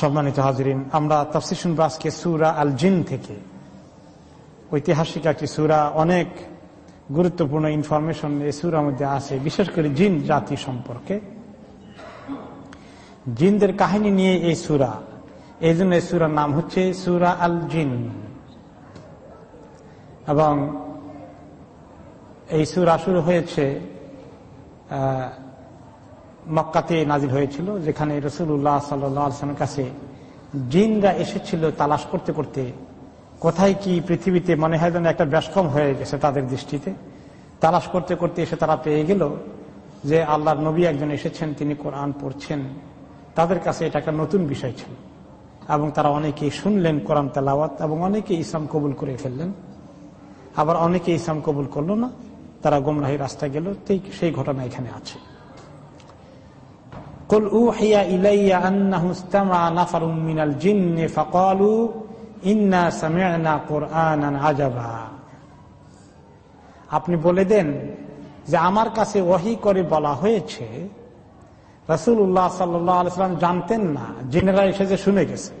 সম্মানিত হাজরিন, আমরা তফসি শুনব আজকে সুরা আল জিন থেকে। ঐতিহাসিক একটি সুরা, অনেক গুরুত্বপূর্ণ ইনফরমেশন এই সুরার মধ্যে আছে, বিশেষ করে জিন জাতি সম্পর্কে। জিনদের কাহিনী নিয়ে এই সুরা এই জন্য এই সুরার নাম হচ্ছে সুরা আল জিন এবং এই সুরা শুরু হয়েছে মক্কাতে নাজিল হয়েছিল, যেখানে রসুল্লাহ সাল্লামের কাছে জিনরা এসেছিল তালাশ করতে করতে। কোথায় কি পৃথিবীতে মনে হয় যেন একটা ব্যস্কম হয়ে গেছে তাদের দৃষ্টিতে। তালাশ করতে করতে এসে তারা পেয়ে গেল যে আল্লাহর নবী একজন এসেছেন, তিনি কোরআন পড়ছেন। তাদের কাছে এটা একটা নতুন বিষয় ছিল। এবং তারা অনেকেই শুনলেন কোরআন তেলাওয়াত এবং অনেকে ইসলাম কবুল করে ফেললেন। আবার অনেকে ইসলাম কবুল করল না, তারা গোমরাহি রাস্তায় গেল সেই ঘটনা এখানে আছে। قل أوحي إلي أنه استمع نفر من الجن فقالوا إنا سمعنا قرآنا عجبا আপনি বলে দেন যে আমার কাছে ওহি করে বলা হয়েছে রসুল্লাহ সাল্লাম জানতেন না জিনেরা এসে যে শুনে গেছে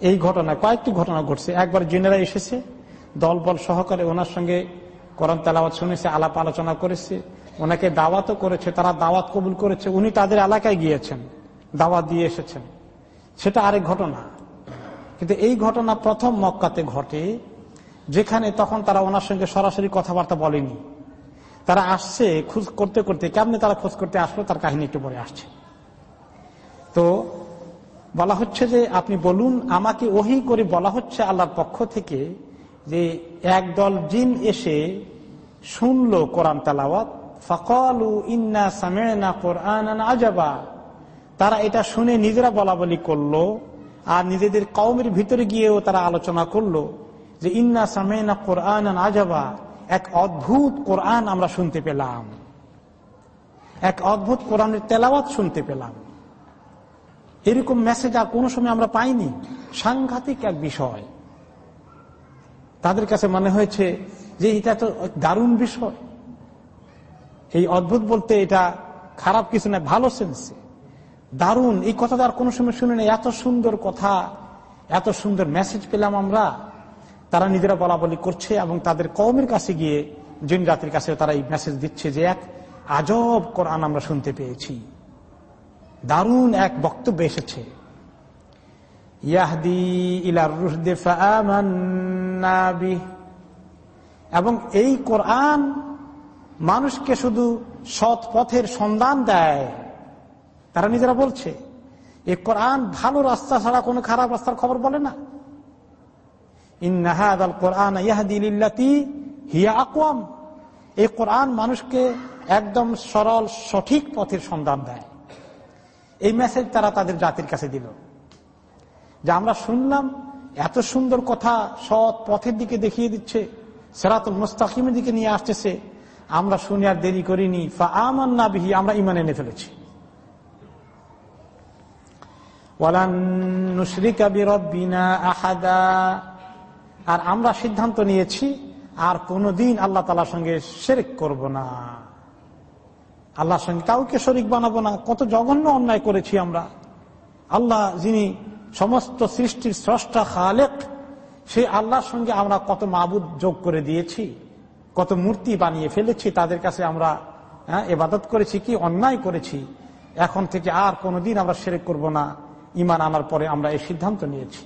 এই ঘটনা কয়েকটি ঘটনা ঘটছে একবার জিনেরা এসেছে দলবল সহকারে ওনার সঙ্গে করম তেলাওয়াত শুনেছে আলাপ আলোচনা করেছে ওনাকে দাওয়াতও করেছে, তারা দাওয়াত কবুল করেছে, উনি তাদের এলাকায় গিয়েছেন, দাওয়াত দিয়ে এসেছেন। সেটা আরেক ঘটনা। কিন্তু এই ঘটনা প্রথম মক্কাতে ঘটে, যেখানে তখন তারা ওনার সঙ্গে সরাসরি কথাবার্তা বলেনি। তারা আসছে খোঁজ করতে করতে, কেমনে তারা খোঁজ করতে আসলো তার কাহিনী একটু পরে আসছে। তো বলা হচ্ছে যে, আপনি বলুন, আমাকে ওহি করে বলা হচ্ছে আল্লাহর পক্ষ থেকে যে, একদল জিন এসে শুনলো কোরআন তালাওয়াত ফকলু ইন্না সামেনা কোরআন আজাবা। তারা এটা শুনে নিজেরা বলা বলি করল আর নিজেদের কৌমের ভিতরে গিয়েও তারা আলোচনা করল যে ইন্না সামেনা কোরআন আজাবা। এক অদ্ভুত কোরআন আমরা শুনতে পেলাম। এক অদ্ভুত কোরআনের তেলাওয়াত শুনতে পেলাম। এরকম মেসেজ আর কোনো সময় আমরা পাইনি। সাংঘাতিক এক বিষয়। তাদের কাছে মনে হয়েছে যে এটা তো দারুণ বিষয়। এই অদ্ভুত বলতে এটা খারাপ কিছু না ভালো সেন্সে দারুণ, এই কথাটা আর কোনো সময় শুনে নেই। এত সুন্দর কথা, এত সুন্দর মেসেজ পেলাম আমরা। তারা নিজেরা বলা বলি করছে এবং তাদের কমের কাছে গিয়ে জিন জাতির কাছে তারা এই মেসেজ দিচ্ছে যে এক আজব কোরআন আমরা শুনতে পেয়েছি। দারুণ এক বক্তব্য এসেছে। ইয়াহদি এবং এই কোরআন মানুষকে শুধু সৎ পথের সন্ধান দেয়। তারা নিজেরা বলছে, এ কোরআন ভালো রাস্তা ছাড়া কোনো খারাপ রাস্তার খবর বলে না। ইন্নাহাদ আল কোরআন হিয়া আকওয়াম। এই কোরআন মানুষকে একদম সরল, সঠিক পথের সন্ধান দেয়। এই মেসেজ তারা তাদের জাতির কাছে দিল। যে আমরা শুনলাম, এত সুন্দর কথা সৎ পথের দিকে দেখিয়ে দিচ্ছে, সেরাতুল মুস্তাকিমের দিকে নিয়ে আসতেছে। আমরা শুনে আর দেরি করিনি। আমান না বিহি, আমরা ইমান এনে ফেলেছি। আর আমরা সিদ্ধান্ত নিয়েছি, আর কোনদিন আল্লাহ তালার সঙ্গে শেরেক করব না। আল্লাহর সঙ্গে কাউকে শরিক বানাবো না। কত জঘন্য অন্যায় করেছি আমরা। আল্লাহ যিনি সমস্ত সৃষ্টির স্রষ্টা খালেক, সেই আল্লাহর সঙ্গে আমরা কত মাবুদ যোগ করে দিয়েছি। কত মূর্তি বানিয়ে ফেলেছি তাদের কাছে আমরা হ্যাঁ, এবাদত করেছি কি অন্যায় করেছি। এখন থেকে আর কোনোদিন আমরা সেরেক করব না। ইমান আনার পরে আমরা এই সিদ্ধান্ত নিয়েছি।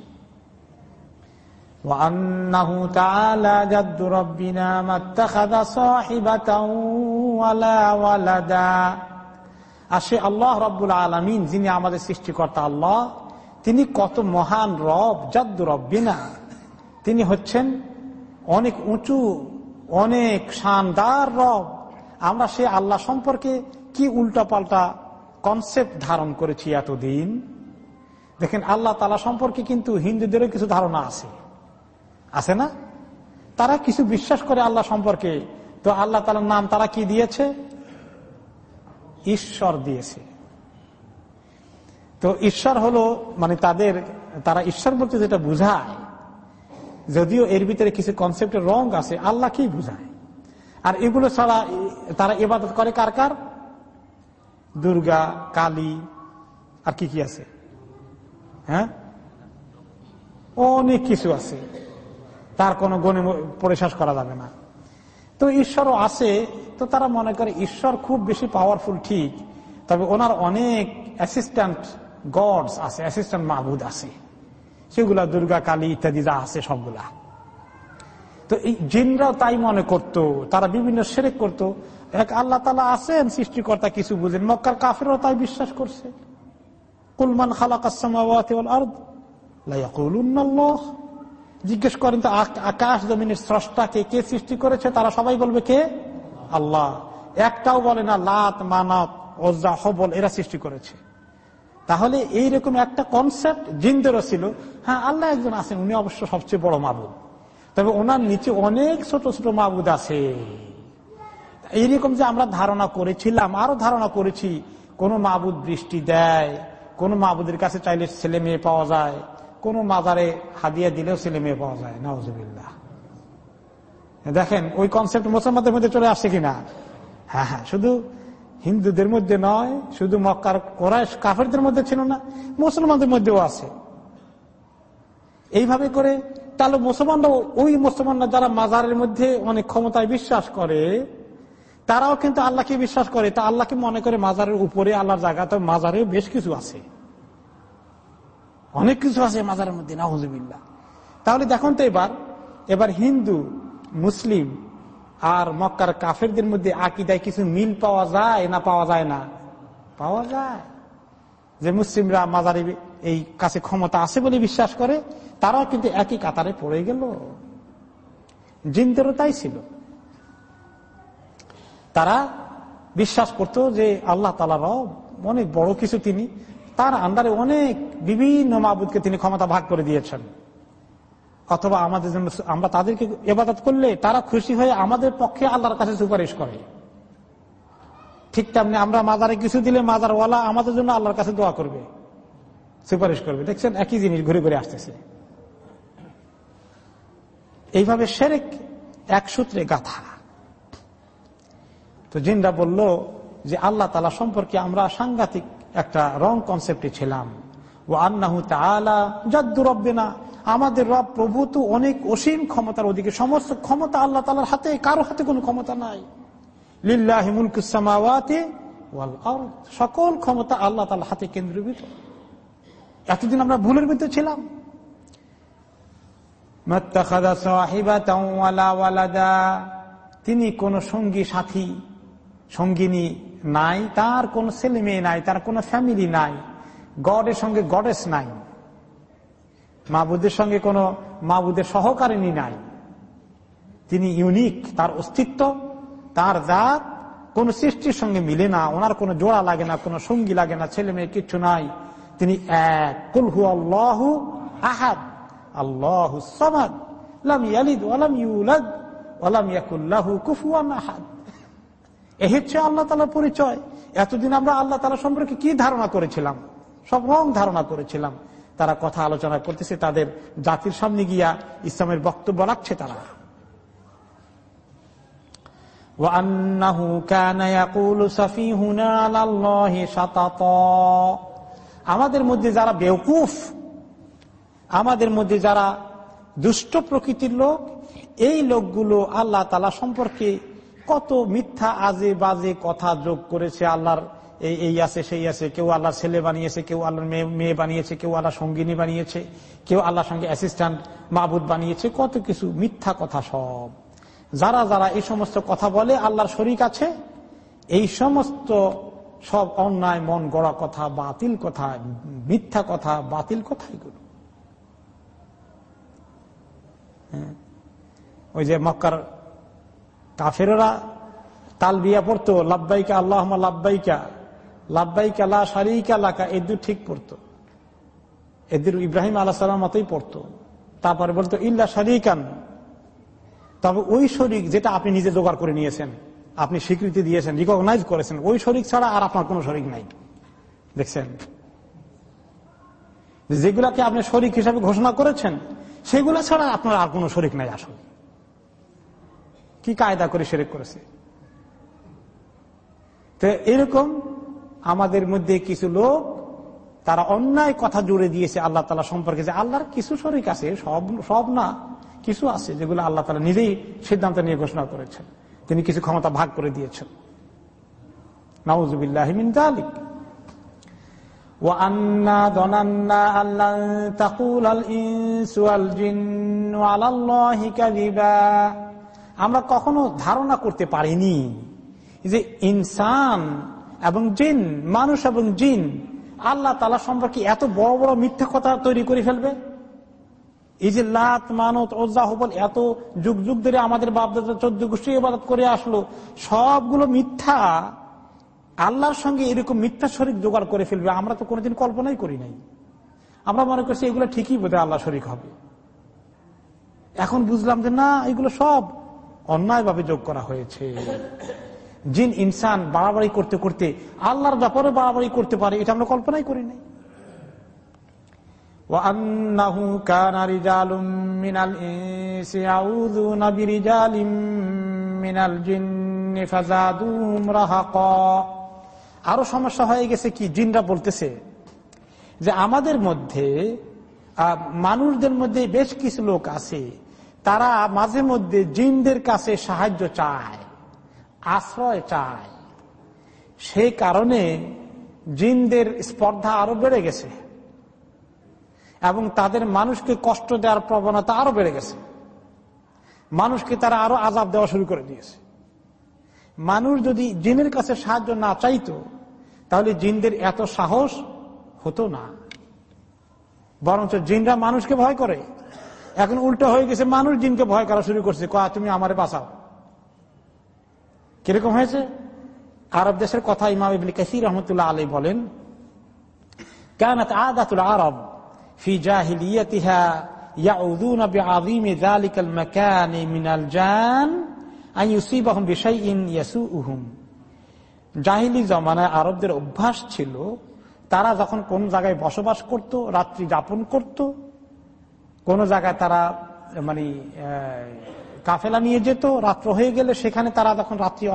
আর সে আল্লাহ রব্বুল আলমিন যিনি আমাদের সৃষ্টিকর্তা আল্লাহ তিনি কত মহান রব জাদ্দু রব্বিনা। তিনি হচ্ছেন অনেক উঁচু অনেক শানদার রব। আমরা সে আল্লাহ সম্পর্কে কি উল্টা পাল্টা কনসেপ্ট ধারণ করেছি এতদিন? দেখেন, আল্লাহ তালা সম্পর্কে কিন্তু হিন্দুদেরও কিছু ধারণা আছে। আছে না? তারা কিছু বিশ্বাস করে আল্লাহ সম্পর্কে। তো আল্লাহ তালার নাম তারা কি দিয়েছে? ঈশ্বর দিয়েছে। তো ঈশ্বর হলো মানে তাদের, তারা ঈশ্বর বলতে যেটা বুঝায় যদিও এর ভিতরে কিছু কনসেপ্টের রং আছে, আল্লাহ কি বুঝায়? আর এগুলো ছাড়া তারা ইবাদত করে কার কার? দুর্গা, কালী, আর কি কি আছে? হ্যাঁ? অনেক কিছু আছে। তার কোনো গণে পরিশ্বাস করা যাবে না। তো ঈশ্বরও আছে, তো তারা মনে করে ঈশ্বর খুব বেশি পাওয়ারফুল ঠিক, তবে ওনার অনেক অ্যাসিস্ট্যান্ট গডস আছে অ্যাসিস্ট্যান্ট মাহবুদ আছে। সেগুলা দুর্গা কালী ইত্যাদি যা আছে সবগুলা। তো এই জিনরাও তাই মনে করত, তারা বিভিন্ন সেরেক করত। এক আল্লাহ তালা আছেন, সৃষ্টিকর্তা কিছু বুঝেন। মক্কার কাফেরও তাই বিশ্বাস করছে। কুলমান জিজ্ঞেস করেন, তো আকাশ জমিনের স্রষ্টাকে কে? সৃষ্টি করেছে? তারা সবাই বলবে, কে? আল্লাহ। একটাও বলে না, লাত, মানত ওজা হবল, এরা সৃষ্টি করেছে। তাহলে এইরকম একটা কনসেপ্ট জিন্দেরও ছিল। হ্যাঁ আল্লাহ একজন আছেন, উনি অবশ্য সবচেয়ে বড় মাবুদ। তবে ওনার নিচে অনেক ছোট ছোট মাবুদ আছে। এইরকম যে আমরা ধারণা করেছিলাম, আরও ধারণা করেছি, কোন মাবুদ বৃষ্টি দেয়, কোন মাবুদের কাছে চাইলে ছেলে মেয়ে পাওয়া যায়, কোন মাজারে হাদিয়া দিলেও ছেলে মেয়ে পাওয়া যায় নওয়াজ দেখেন, ওই কনসেপ্ট মুসলমানদের মধ্যে চলে আসছে কিনা? হ্যাঁ হ্যাঁ শুধু হিন্দুদের মধ্যে নয়, শুধু মক্কার কোরআশ কাফেরদের মধ্যে ছিল না, মুসলমানদের মধ্যেও আছে। এইভাবে করে তাহলে মুসলমানরা ওই মুসলমানরা যারা মাজারের মধ্যে অনেক ক্ষমতায় বিশ্বাস করে, তারাও কিন্তু আল্লাহকে বিশ্বাস করে। তা আল্লাহকে মনে করে মাজারের উপরে, আল্লাহর জায়গা তো মাজারে বেশ কিছু আছে। অনেক কিছু আছে মাজারের মধ্যে নাহজুবিল্লা তাহলে দেখুন তো এবার এবার হিন্দু, মুসলিম আর মক্কার কাফেরদের মধ্যে আকিদায় কিছু মিল পাওয়া যায় না পাওয়া যায় না? পাওয়া যায়। যে মুসলিমরা মাজারে এই কাছে ক্ষমতা আছে বলে বিশ্বাস করে, তারাও কিন্তু একই কাতারে পড়ে গেল। জিনদেরও তাই ছিল। তারা বিশ্বাস করত যে আল্লাহ তালারাও অনেক বড় কিছু তিনি, তার আন্ডারে অনেক বিভিন্ন মাহবুদকে তিনি ক্ষমতা ভাগ করে দিয়েছেন। অথবা আমাদের জন্য আমরা তাদেরকে এবাদত করলে তারা খুশি হয়ে আমাদের পক্ষে আল্লাহর কাছে সুপারিশ করে। ঠিক তেমনি আমরা মাজারে কিছু দিলে মাজারওয়ালা আমাদের জন্য আল্লাহর কাছে দোয়া করবে। সুপারিশ করবে। দেখছেন, একই জিনিস ঘুরে ঘুরে আসতেছে। এইভাবে সেরেক এক সূত্রে গাথা তো জিন্দা বলল যে আল্লাহ তালা সম্পর্কে আমরা সাংঘাতিক একটা রং কনসেপ্টে ছিলাম। ও আন্নাহু তালা যাদ্দু রব্বে না আমাদের রব প্রভু তো অনেক অসীম ক্ষমতার ওদিকে সমস্ত ক্ষমতা আল্লাহ তালার হাতে, কারও হাতে কোনো ক্ষমতা নাই। লিল্লাহিমুলকুসামাওয়াতে সকল ক্ষমতা আল্লাহ তালার হাতে কেন্দ্রীভূত। এতদিন আমরা ভুলের ভিতরে ছিলাম। তিনি কোন সঙ্গী সাথী, সঙ্গিনী নাই, তার কোন ছেলে মেয়ে নাই, তার কোন ফ্যামিলি নাই। গডের সঙ্গে গডেস নাই। মাহবুদের সঙ্গে কোনো মাহবুদের সহকারিনী নাই। তিনি ইউনিক, তার অস্তিত্ব, তার জাত, কোন সৃষ্টির সঙ্গে মিলে না, ওনার কোনো জোড়া লাগে না, কোনো সঙ্গী লাগে না, ছেলে মেয়ে কিচ্ছু নাই। তিনি এক। কুলহু আল্লাহ আহাদ। আল্লাহ ওয়ালাম ওয়ালাম এ হচ্ছে আল্লাহ তালার পরিচয়। এতদিন আমরা আল্লাহ তালা সম্পর্কে কি ধারণা করেছিলাম? সব রং ধারণা করেছিলাম। তারা কথা আলোচনা করতেছে, তাদের জাতির সামনে গিয়া ইসলামের বক্তব্য রাখছে তারা। আমাদের মধ্যে যারা বেউকুফ আমাদের মধ্যে যারা দুষ্ট প্রকৃতির লোক, এই লোকগুলো আল্লাহ তালা সম্পর্কে কত মিথ্যা আজে বাজে কথা যোগ করেছে আল্লাহর এই এই আছে, সেই আছে। কেউ আল্লাহর ছেলে বানিয়েছে, কেউ আল্লাহর মেয়ে বানিয়েছে, কেউ আল্লাহ সঙ্গিনী বানিয়েছে, কেউ আল্লাহর সঙ্গে অ্যাসিস্ট্যান্ট মাহবুদ বানিয়েছে, কত কিছু, মিথ্যা কথা সব। যারা যারা এই সমস্ত কথা বলে, আল্লাহর শরিক আছে, এই সমস্ত সব অন্যায়, মন গড়া কথা, বাতিল কথা, মিথ্যা কথা, বাতিল কথা এগুলো। হ্যাঁ। ওই যে মক্কার কাফেরা তালবিয়া পড়তো লাভবাইকা আল্লাহ লাভবাইকা লাভবাইকা লা সারিকা লাকা এদের ঠিক পড়তো। এদের ইব্রাহিম আল্লাহ সালাম মতোই পড়তো। তারপরে বলতো, ইল্লা শারিকান। তবে ওই শরিক যেটা আপনি নিজে জোগাড় করে নিয়েছেন, আপনি স্বীকৃতি দিয়েছেন রিকগনাইজ করেছেন, ওই শরিক ছাড়া আর আপনার কোন শরিক নাই। দেখছেন? যেগুলাকে আপনি শরিক হিসাবে ঘোষণা করেছেন, সেগুলো ছাড়া আপনার আর কোন শরিক নাই আসলে। কি কায়দা করে সেরেক করেছে? তো এরকম আমাদের মধ্যে কিছু লোক তারা অন্যায় কথা জুড়ে দিয়েছে আল্লাহ তালা সম্পর্কে যে আল্লাহর কিছু শরিক আছে সব সব না কিছু আছে যেগুলো আল্লাহ তালা নিজেই সিদ্ধান্ত নিয়ে ঘোষণা করেছেন তিনি কিছু ক্ষমতা ভাগ করে দিয়েছেন নাউজুবিল্লাহমিন তালিক وأنا ظننا أن لن تقول الإنس والجن على الله كذبا আমরা কখনো ধারণা করতে পারিনি যে ইনসান এবং জিন, মানুষ এবং জিন, আল্লাহ তালা সম্পর্কে এত বড় বড় মিথ্যা কথা তৈরি করে ফেলবে? এই যে লাত মানত ওজা হবল, এত যুগ যুগ ধরে আমাদের বাপদাদা চোদ্দ গোষ্ঠী ইবাদত করে আসলো, সবগুলো মিথ্যা আল্লাহর সঙ্গে এরকম মিথ্যা শরিক জোগাড় করে ফেলবে, আমরা তো কোনোদিন কল্পনাই করি নাই। আমরা মনে করছি এগুলো ঠিকই বোধহয় আল্লাহ শরিক হবে। এখন বুঝলাম যে না, এগুলো সব অন্যায়ভাবে যোগ করা হয়েছে। জিন, ইনসান বাড়াবাড়ি করতে করতে, আল্লাহর ব্যাপারে বাড়াবাড়ি করতে পারে, এটা আমরা কল্পনাই করি নাই। আরও সমস্যা হয়ে গেছে কি? জিনরা বলতেছে যে আমাদের মধ্যে মানুষদের মধ্যে বেশ কিছু লোক আছে, তারা মাঝে মধ্যে জিনদের কাছে সাহায্য চায়। আশ্রয় চায়। সেই কারণে জিনদের স্পর্ধা আরও বেড়ে গেছে এবং তাদের মানুষকে কষ্ট দেওয়ার প্রবণতা আরও বেড়ে গেছে। মানুষকে তারা আরও আজাব দেওয়া শুরু করে দিয়েছে। মানুষ যদি জিনের কাছে সাহায্য না চাইতো, তাহলে জিনদের এত সাহস হতো না। বরঞ্চ জিনরা মানুষকে ভয় করে। এখন উল্টো হয়ে গেছে, মানুষ জিনকে ভয় করা শুরু করছে। কয়া তুমি আমারে বাঁচাও। কিরকম হয়েছে আরব দেশের কথা ইমাম ইবলি কাসির রহমতুল্লাহ আলী বলেন কেন আদাতুল আরব ফি জাহিলিয়াতিহা يعوذون بعظيم ذلك المكان من الجان أن يصيبهم بشيء يسوءهم জাহিলি জমানায় আরবদের অভ্যাস ছিল তারা যখন কোন জায়গায় বসবাস করত রাত্রি যাপন করত কোন জায়গায় তারা মানে কাফেলা নিয়ে যেত, রাত্র হয়ে গেলে সেখানে তারা যখন রাত্রি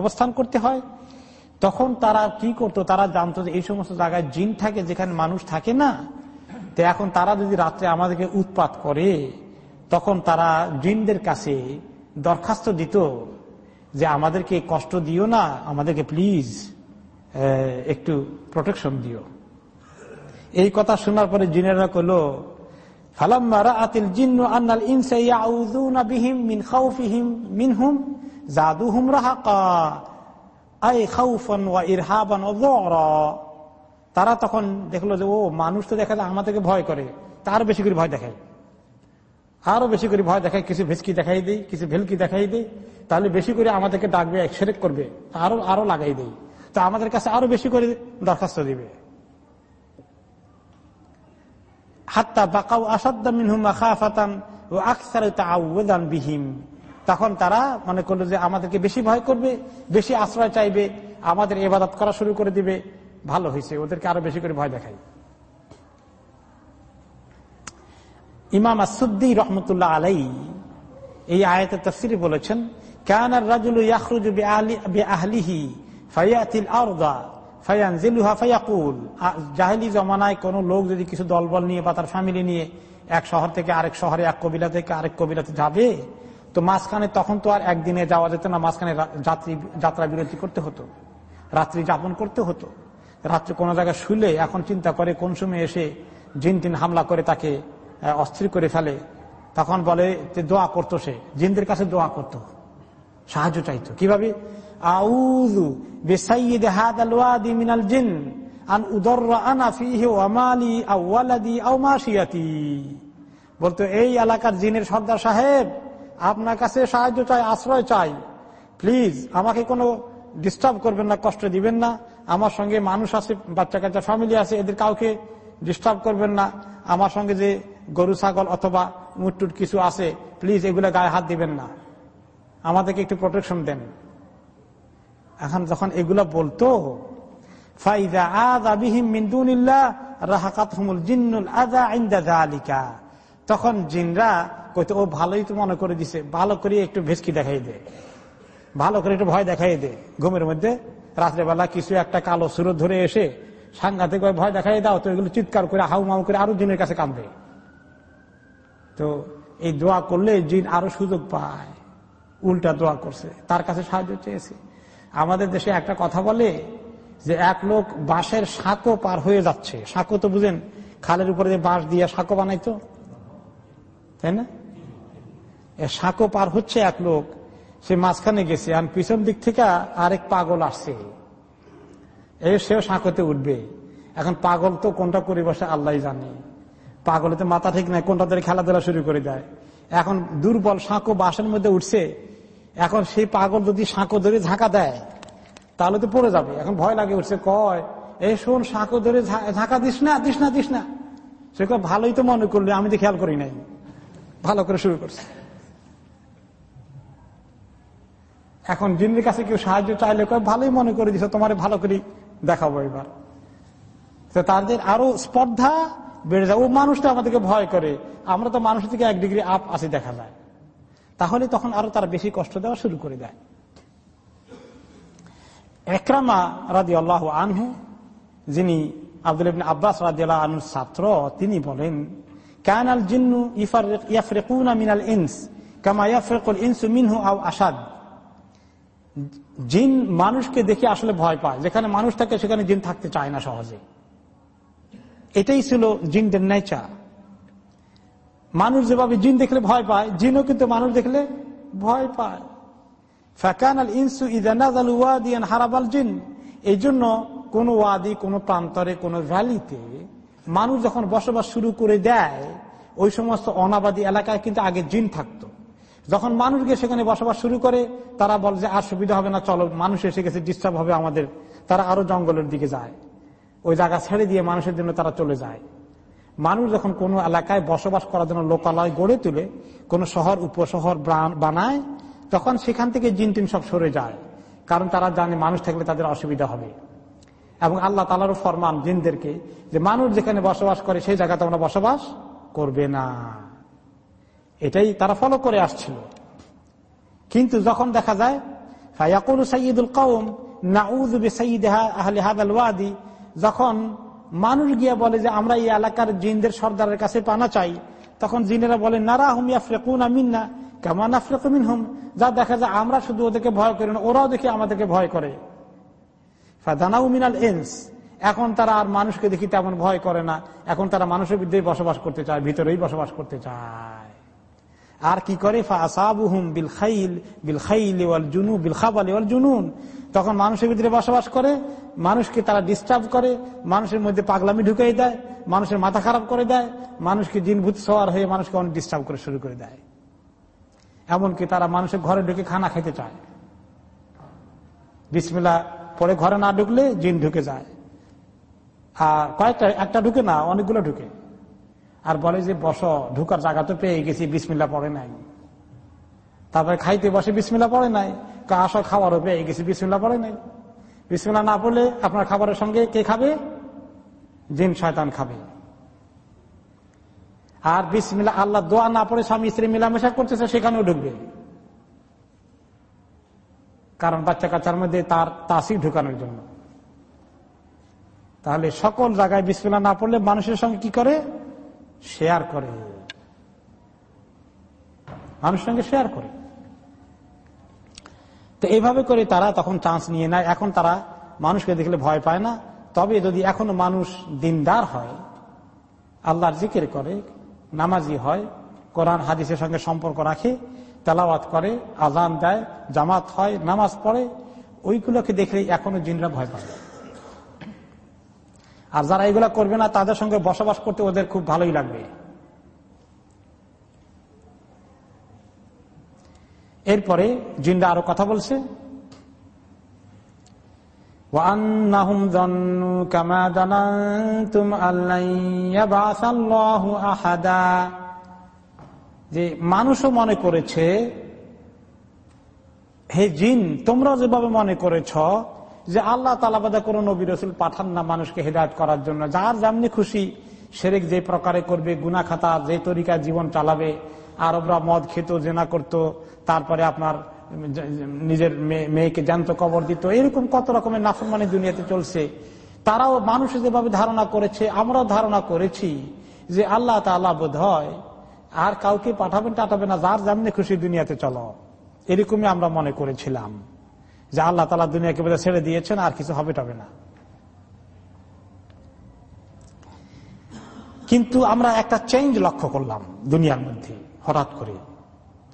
অবস্থান করতে হয়, তখন তারা কি করত? তারা জানতো যে এই সমস্ত জায়গায় জিন থাকে, যেখানে মানুষ থাকে না। তো এখন তারা যদি রাত্রে আমাদেরকে উৎপাত করে, তখন তারা জিনদের কাছে দরখাস্ত দিত যে আমাদেরকে কষ্ট দিও না, আমাদেরকে প্লিজ একটু প্রোটেকশন দিও। এই কথা শোনার পরে জিনেরা কইল তারা তখন দেখল যে, ও, মানুষ তো দেখা যায় আমাদেরকে ভয় করে তার বেশি করে ভয় দেখায়। আরও বেশি করে ভয় দেখায়, কিছু ভেসকি দেখাই দেয় কিছু ভেলকি দেখাই দেয় তাহলে বেশি করে আমাদেরকে ডাকবে সেরেক করবে, আরও আরও লাগাই দেয় তো আমাদের কাছে আরও বেশি করে দরখাস্ত দিবে। হাত্তা বাকাউ আসাদ্দা বিহিম। তখন তারা মনে করল যে আমাদেরকে বেশি ভয় করবে, বেশি আশ্রয় চাইবে, আমাদের এবাদত করা শুরু করে দিবে। ভালো হয়েছে, ওদেরকে আরও বেশি করে ভয় দেখাই ইমাম আসুদ্দি রহমতুল্লাহ আলাই এই আয়তের তফসিরে বলেছেন কানার রাজুল ইয়াখরুজ আহলিহি ফায়াতিল আরদা। ফায়ান জিলুহা ফায়াকুল জাহেলি জমানায় কোন লোক যদি কিছু দলবল নিয়ে বা তার ফ্যামিলি নিয়ে এক শহর থেকে আরেক শহরে, এক কবিলা থেকে আরেক কবিলাতে যাবে, তো মাঝখানে তখন তো আর একদিনে যাওয়া যেত না, মাঝখানে যাত্রী, যাত্রা বিরতি করতে হতো। রাত্রি যাপন করতে হতো। রাত্রে কোনো জায়গায় শুলে এখন চিন্তা করে কোন সময় এসে জিন টিন হামলা করে তাকে অস্থির করে ফেলে, তখন বলে যে দোয়া করতো সে। জিনদের কাছে দোয়া করত। সাহায্য চাইতো। কীভাবে? আউযু বিসাইয়্যিদ হাদাল ওয়াদি মিনাল জিন আন উদররা আনা ফীহি ওয়া মালি আও ওয়ালাদি আও মাশিয়াতি বলতো, এই এলাকার জিনের সর্দার সাহেব, আপনার কাছে সাহায্য চাই, আশ্রয় চাই। প্লিজ আমাকে কোনো ডিস্টার্ব করবেন না, কষ্ট দিবেন না। আমার সঙ্গে মানুষ আছে বাচ্চা কাচ্চা ফ্যামিলি আছে, এদের কাউকে ডিস্টার্ব করবেন না। আমার সঙ্গে যে গরু, ছাগল অথবা মুটটুট কিছু আছে প্লিজ এগুলো গায়ে হাত দিবেন না। আমাদেরকে একটু প্রোটেকশন দেন। এখন যখন এগুলা বলতো রাহাকাত তখন জিনরা কইতো, ও, ভালোই তো মনে করে দিছে, ভালো করে একটু ভেসকি দেখাই দে। ভালো করে একটু ভয় দেখাই দে। ঘুমের মধ্যে রাত্রেবেলা কিছু একটা কালো সুর ধরে এসে সাংঘাতিক ভয় দেখাই দাও, তো এগুলো চিৎকার করে হাউ মাউ করে আরও জিনের কাছে কাঁদবে তো এই দোয়া করলে জিন আরও সুযোগ পায়। উল্টা দোয়া করছে, তার কাছে সাহায্য চেয়েছে। আমাদের দেশে একটা কথা বলে যে এক লোক বাঁশের সাঁকো পার হয়ে যাচ্ছে। সাঁকো তো বুঝেন, খালের উপরে যে বাঁশ দিয়ে সাঁকো বানাইতো। তাই না? সাঁকো পার হচ্ছে এক লোক, সে মাঝখানে গেছে, আর পিছন দিক থেকে আরেক পাগল আসছে। এই সেও সাঁকোতে উঠবে। এখন পাগল তো কোনটা করে বসে আল্লাহ জানে। পাগলে তো মাথা ঠিক নাই, কোনটা ধরে খেলাধুলা শুরু করে দেয়। এখন দুর্বল সাঁকো বাসের মধ্যে উঠছে এখন সেই পাগল যদি সাঁকো ধরে ঝাঁকা দেয়, তাহলে তো পড়ে যাবে। এখন ভয় লাগে, উঠছে, কয় এই শোন, সাঁকো ধরে ঝাঁকা দিস না দিস না দিস না। সে ভালোই তো মনে করলে, আমি তো খেয়াল করি নাই। ভালো করে শুরু করছে। এখন জিনের কাছে কেউ সাহায্য চাইলে কয়, ভালোই মনে করে দিছে, তোমার ভালো করে দেখাবো এবার। তাদের আরও স্পর্ধা বেড়ে যায়। ও মানুষটা আমাদেরকে ভয় করে। আমরা তো মানুষ থেকে এক ডিগ্রি আপ আসি দেখা যায়। তাহলে তখন আরও তারা বেশি কষ্ট দেওয়া শুরু করে দেয়। একরামা রাজি আল্লাহ আনহু, যিনি আব্দুল ইবিন আব্বাস রাজি আল্লাহ আনুর ছাত্র, তিনি বলেন কান আল জিন্নু ইয়াফরেকুনা মিনাল ইনস, কামা ইয়াফরেকুল আসাদ জিন মানুষকে দেখে আসলে ভয় পায়, যেখানে মানুষ থাকে সেখানে জিন থাকতে চায় না সহজে। এটাই ছিল জিনদের নেচার মানুষ যেভাবে জিন দেখলে ভয় পায়, জিনও কিন্তু মানুষ দেখলে ভয় পায়। ফ্যাকান আল ইনসু ইদানাজ আল ওয়াদিয়ান হারাবাল জিন। এই জন্য কোন ওয়াদি, কোন প্রান্তরে, কোন ভ্যালিতে মানুষ যখন বসবাস শুরু করে দেয়, ওই সমস্ত অনাবাদী এলাকায় কিন্তু আগে জিন থাকতো। যখন মানুষ গিয়ে সেখানে বসবাস শুরু করে, তারা বলে যে, আর সুবিধা হবে না, চলো, মানুষ এসে গেছে ডিস্টার্ব হবে আমাদের। তারা আরও জঙ্গলের দিকে যায়। ওই জায়গা ছেড়ে দিয়ে মানুষের জন্য তারা চলে যায়। মানুষ যখন কোনো এলাকায় বসবাস করার জন্য লোকালয় গড়ে তুলে, কোন শহর, উপশহর বানায়, তখন সেখান থেকে জিন টিন সব সরে যায়। কারণ তারা জানে মানুষ থাকলে তাদের অসুবিধা হবে। এবং আল্লাহ তালারও ফরমান জিনদেরকে যে মানুষ যেখানে বসবাস করে সেই জায়গাতে আমরা বসবাস করবে না। এটাই তারা ফলো করে আসছিল। কিন্তু যখন দেখা যায়, ফায়াকুল সঈদুল কৌম ওয়াদি, যখন মানুষ গিয়া বলে যে, আমরা এই এলাকার জিনদের সর্দারের কাছে পানা চাই। তখন জিনেরা বলে, নারা হুম ইয়াফরেকুন আমিন্না কেমন আফরেকুমিন হুম যা দেখা যায়, আমরা শুধু ওদেরকে ভয় করি না, ওরাও দেখে আমাদেরকে ভয় করে। এন্স এখন তারা আর মানুষকে দেখি তেমন ভয় করে না। এখন তারা মানুষের বিরুদ্ধে বসবাস করতে চায়, ভিতরেই বসবাস করতে চায়। আর কি করে? বিল খাইল বিল খাইল জুনু, বিল খাবাল জুনুন। তখন মানুষের ভিতরে বসবাস করে, মানুষকে তারা ডিস্টার্ব করে, মানুষের মধ্যে পাগলামি ঢুকাই দেয়, মানুষের মাথা খারাপ করে দেয়, মানুষকে জিনভূত সওয়ার হয়ে মানুষকে অনেক ডিস্টার্ব করে শুরু করে দেয়। এমনকি তারা মানুষের ঘরে ঢুকে খানা খেতে চায়। বিসমিল্লা পরে ঘরে না ঢুকলে জিন ঢুকে যায়। আর কয়েকটা, একটা ঢুকে না, অনেকগুলো ঢুকে। আর বলে যে, বস, ঢুকার জায়গা তো পেয়ে গেছি বিসমিল্লা পড়ে নাই। তারপরে খাইতে বসে বিসমিল্লা পড়ে নাই। আসো খাবারও পেয়ে গেছি বিসমিল্লা পড়ে নাই। বিসমিল্লা না পড়লে আপনার খাবারের সঙ্গে কে খাবে? জিন শয়তান খাবে। আর বিসমিল্লা আল্লাহ দোয়া না পড়ে স্বামী স্ত্রী মিলামেশা করতেছে, সেখানেও ঢুকবে। কারণ বাচ্চা কাচ্চার মধ্যে তার তাসি ঢুকানোর জন্য। তাহলে সকল জায়গায় বিসমিল্লা না পড়লে মানুষের সঙ্গে কি করে? শেয়ার করে। মানুষের সঙ্গে শেয়ার করে। তো এইভাবে করে তারা তখন চান্স নিয়ে নেয়। এখন তারা মানুষকে দেখলে ভয় পায় না। তবে যদি এখনও মানুষ দিনদার হয়, আল্লাহর জিকির করে, নামাজি হয়, কোরআন, হাদিসের সঙ্গে সম্পর্ক রাখে, তেলাওয়াত করে, আজান দেয়, জামাত হয়, নামাজ পড়ে, ওইগুলোকে দেখলে এখনও জিনরা ভয় পায়। আর যারা এগুলা করবে না, তাদের সঙ্গে বসবাস করতে ওদের খুব ভালোই লাগবে। এরপরে জিন্দা আরও কথা বলছে। যে মানুষও মনে করেছে, হে জিন, তোমরা যেভাবে মনে করেছ যে আল্লাহ তালাবাদা কোন নবী রসুল পাঠান না মানুষকে হেদায়ত করার জন্য। যার যেমনি খুশি, সেরেক যে প্রকারে করবে গুনা খাতা, যে তরিকায় জীবন চালাবে আরবরা মদ খেত, জেনা করত, তারপরে আপনার নিজের মেয়েকে জ্যান্ত কবর দিত, এরকম কত রকমের নাফরমানি দুনিয়াতে চলছে। তারাও মানুষ যেভাবে ধারণা করেছে আমরাও ধারণা করেছি যে আল্লাহ তাল্লাহ বোধ হয় আর কাউকে পাঠাবেন, টাটাবে না, যার যেমনি খুশি দুনিয়াতে চলো। এরকমই আমরা মনে করেছিলাম যে আল্লাহ তালা দুনিয়াকে বোধ ছেড়ে দিয়েছেন, আর কিছু হবে টাবে না। কিন্তু আমরা একটা চেঞ্জ লক্ষ্য করলাম দুনিয়ার মধ্যে। হঠাৎ করে।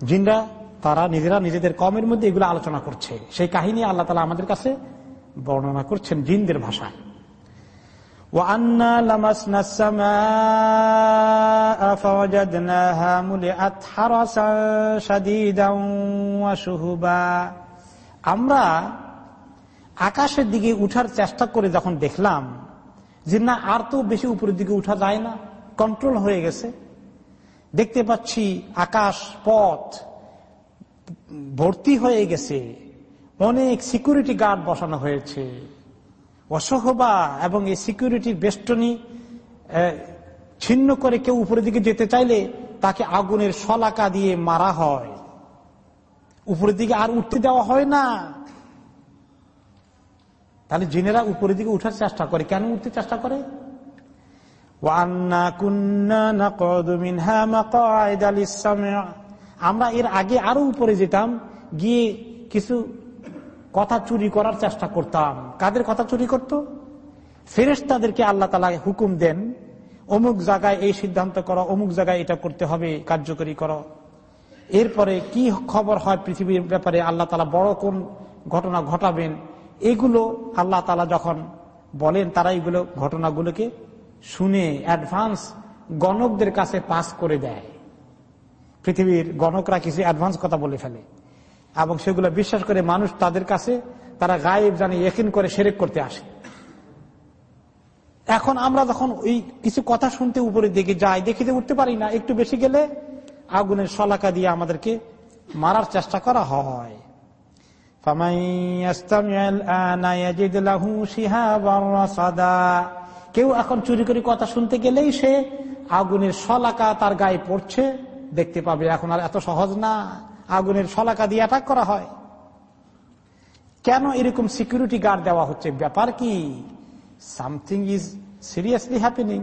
জিনরা, তারা নিজেরা নিজেদের কমের মধ্যে এগুলো আলোচনা করছে। সেই কাহিনী আল্লাহ তালা আমাদের কাছে বর্ণনা করছেন জিনদের ভাষায়। আমরা আকাশের দিকে উঠার চেষ্টা করে যখন দেখলাম যে না আর তো বেশি উপরের দিকে উঠা যায় না কন্ট্রোল হয়ে গেছে। দেখতে পাচ্ছি আকাশ পথ, ভর্তি হয়ে গেছে। অনেক সিকিউরিটি গার্ড বসানো হয়েছে। অসহবা এবং এই সিকিউরিটির বেষ্টনী ছিন্ন করে কেউ উপরের দিকে যেতে চাইলে তাকে আগুনের শলাকা দিয়ে মারা হয়। উপরের দিকে আর উঠতে দেওয়া হয় না। তাহলে জিনেরা উপরের দিকে উঠার চেষ্টা করে। কেন উঠতে চেষ্টা করে? আমরা এর আগে আরও উপরে যেতাম, গিয়ে কিছু কথা চুরি করার চেষ্টা করতাম। কাদের কথা চুরি করত? ফেরেস তাদেরকে আল্লাহ তালা হুকুম দেন, অমুক জায়গায় এই সিদ্ধান্ত করো, অমুক জায়গায় এটা করতে হবে, কার্যকরী করো। এরপরে কি খবর হয় পৃথিবীর ব্যাপারে, আল্লাহ তালা বড় কোন ঘটনা ঘটাবেন? এগুলো আল্লাহ তালা যখন বলেন, তারা এগুলো ঘটনাগুলোকে শুনে অ্যাডভান্স গণকদের কাছে পাস করে দেয়। পৃথিবীর গণকরা কিছু অ্যাডভান্স কথা বলে ফেলে। এবং সেগুলো বিশ্বাস করে মানুষ তাদের কাছে, তারা গায়েব জানে একিন করে সেরেক করতে আসে। এখন আমরা যখন ওই কিছু কথা শুনতে উপরের দিকে যাই দেখিতে উঠতে পারি না, একটু বেশি গেলে আগুনের শলাকা দিয়ে আমাদেরকে মারার চেষ্টা করা হয়। কেউ এখন চুরি করে কথা শুনতে গেলেই সে আগুনের শলাকা তার গায়ে পড়ছে, দেখতে পাবে এখন আর এত সহজ না, আগুনের শলাকা দিয়ে অ্যাটাক করা হয়। কেন এরকম সিকিউরিটি গার্ড দেওয়া হচ্ছে? ব্যাপার কি? সামথিং ইজ সিরিয়াসলি হ্যাপেনিং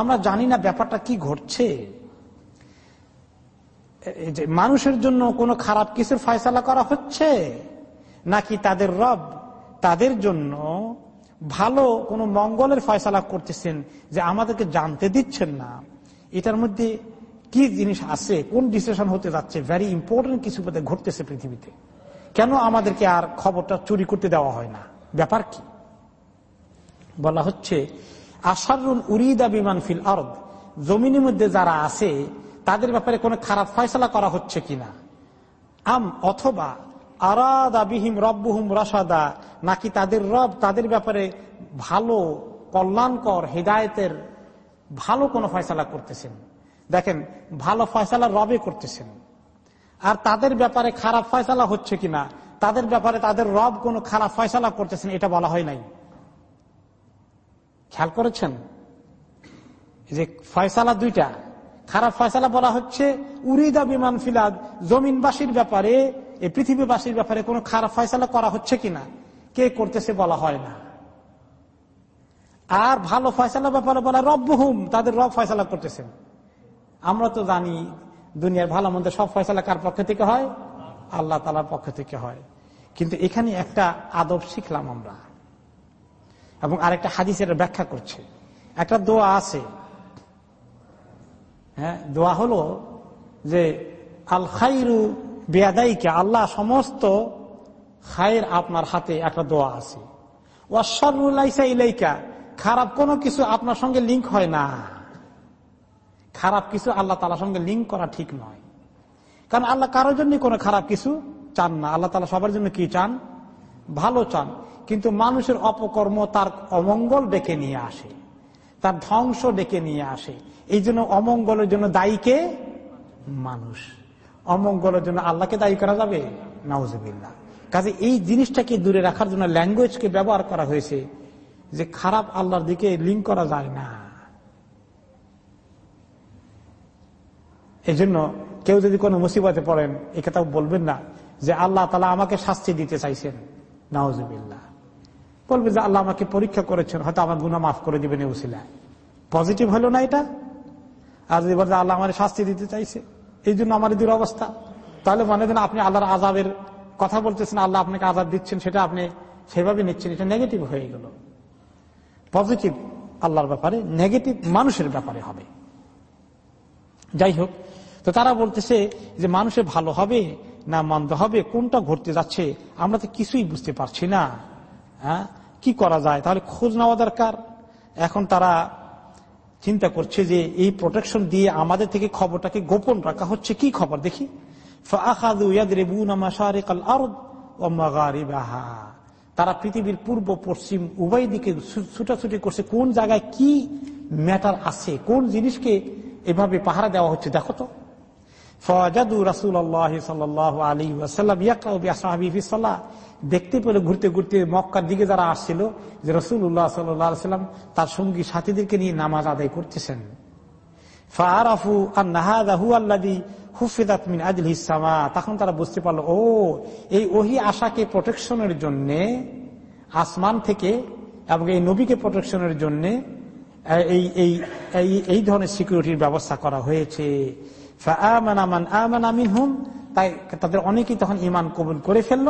আমরা জানি না ব্যাপারটা কি ঘটছে। মানুষের জন্য কোনো খারাপ কিছুর ফয়সালা করা হচ্ছে? নাকি তাদের রব তাদের জন্য ভালো কোনো মঙ্গলের ফয়সালা করতেছেন যে আমাদেরকে জানতে দিচ্ছেন না? এটার মধ্যে কি জিনিস আছে? কোন ডিসিশন হতে যাচ্ছে? ভেরি ইম্পর্টেন্ট কিছু পথে ঘটতেছে পৃথিবীতে। কেন আমাদেরকে আর খবরটা চুরি করতে দেওয়া হয় না? ব্যাপার কি? বলা হচ্ছে আশারুল উরিদা বিমান ফিল আরদ। জমিনের মধ্যে যারা আছে তাদের ব্যাপারে কোনো খারাপ ফয়সলা করা হচ্ছে কিনা? আম অথবা আরাদা বিহিম রব্বুহুম রসাদা নাকি তাদের রব তাদের ব্যাপারে ভালো, কল্যাণকর, হৃদায়তের ভালো কোনো ফয়সালা করতেছেন? দেখেন, ভালো ফয়সালা রবে করতেছেন। আর তাদের ব্যাপারে খারাপ ফয়সালা হচ্ছে কিনা? তাদের ব্যাপারে তাদের রব কোন খারাপ ফয়সালা করতেছেন, এটা বলা হয় নাই। খেয়াল করেছেন? যে ফয়সালা দুইটা খারাপ ফয়সালা বলা হচ্ছে, উরিদা বিমান ফিলাদ, জমিনবাসীর ব্যাপারে এই পৃথিবীবাসীর ব্যাপারে কোনো খারাপ ফয়সালা করা হচ্ছে কিনা? কে করতেছে বলা হয় না। আর ভালো ফয়সালা ব্যাপারে বলা রব্বহুম, তাদের রব ফয়সালা করতেছেন। আমরা তো জানি দুনিয়ার ভালো মন্দ সব ফয়সালা কার পক্ষ থেকে হয়? আল্লাহ তালার পক্ষ থেকে হয়। কিন্তু এখানে একটা আদব শিখলাম আমরা। এবং আরেকটা হাদিসের ব্যাখ্যা করছে। একটা দোয়া আছে হ্যাঁ দোয়া হলো যে, আল খাইরু বেয়াদাইকে, আল্লাহ সমস্ত খায়ের আপনার হাতে একটা দোয়া আছে। ওয়াশারুল্লাইসা ইলাইকা, খারাপ কোনো কিছু আপনার সঙ্গে লিঙ্ক হয় না। খারাপ কিছু আল্লাহ তালার সঙ্গে লিঙ্ক করা ঠিক নয়। কারণ আল্লাহ কারোর জন্য কোনো খারাপ কিছু চান না। আল্লাহ তালা সবার জন্য কি চান? ভালো চান। কিন্তু মানুষের অপকর্ম তার অমঙ্গল ডেকে নিয়ে আসে। তার ধ্বংস ডেকে নিয়ে আসে। এই জন্য অমঙ্গলের জন্য দায়ীকে মানুষ। অমঙ্গলের জন্য আল্লাহকে দায়ী করা যাবে? নাউজবিল্লা কাজে এই জিনিসটাকে দূরে রাখার জন্য ল্যাঙ্গুয়েজকে ব্যবহার করা হয়েছে যে খারাপ আল্লাহর দিকে লিঙ্ক করা যায় না। এই জন্য কেউ যদি কোনো মুসিবতে পড়েন, এ কথা বলবেন না যে আল্লাহ তালা আমাকে শাস্তি দিতে চাইছেন। নাওজুবিল্লাহ বলবে যে আল্লাহ আমাকে পরীক্ষা করেছেন, হয়তো আমার গুণা মাফ করে দিবেন উসিলা পজিটিভ হলো না এটা? আর যদি বলতে আল্লাহ আমার শাস্তি দিতে চাইছে, এই জন্য আমার দূর অবস্থা। তাহলে মনে দেন আপনি আল্লাহর আজাবের কথা বলতেছেন, আল্লাহ আপনাকে আজাব দিচ্ছেন, সেটা আপনি সেভাবে নিচ্ছেন, এটা নেগেটিভ হয়ে গেল। পজিটিভ আল্লাহর ব্যাপারে নেগেটিভ মানুষের ব্যাপারে হবে। যাই হোক, তো তারা বলতেছে যে মানুষের ভালো হবে না মন্দ হবে, কোনটা ঘটতে যাচ্ছে, আমরা তো কিছুই বুঝতে পারছি না। হ্যাঁ? কি করা যায়? তাহলে খোঁজ নেওয়া দরকার। এখন তারা চিন্তা করছে যে এই প্রোটেকশন দিয়ে আমাদের থেকে খবরটাকে গোপন রাখা হচ্ছে কি খবর? দেখি। তারা পৃথিবীর পূর্ব, পশ্চিম, উভয় দিকে ছুটাছুটি করছে। কোন জায়গায় কি ম্যাটার আছে? কোন জিনিসকে এভাবে পাহারা দেওয়া হচ্ছে? দেখো তো। ফজাদু রাসুল আল্লাহ সাল্লাহ আলী ওয়াসাল্লাম ইয়াকাবিসাল্লাহ দেখতে পেলে ঘুরতে ঘুরতে মক্কার দিকে যারা আসছিল, যে রসুল উল্লাহ সাল্লাম তার সঙ্গী সাথীদেরকে নিয়ে নামাজ আদায় করতেছেন। ফারাফু আন্নাহাদু আল্লাদি হুফিদাত মিন আদিল হিসামা তখন তারা বুঝতে পারল, ও, এই ওহি আশাকে প্রোটেকশনের জন্য, আসমান থেকে এবং এই নবীকে প্রোটেকশনের জন্য, এই এই এই ধরনের সিকিউরিটির ব্যবস্থা করা হয়েছে। তাই তাদের অনেকেই তখন ইমান কবুল করে ফেলল।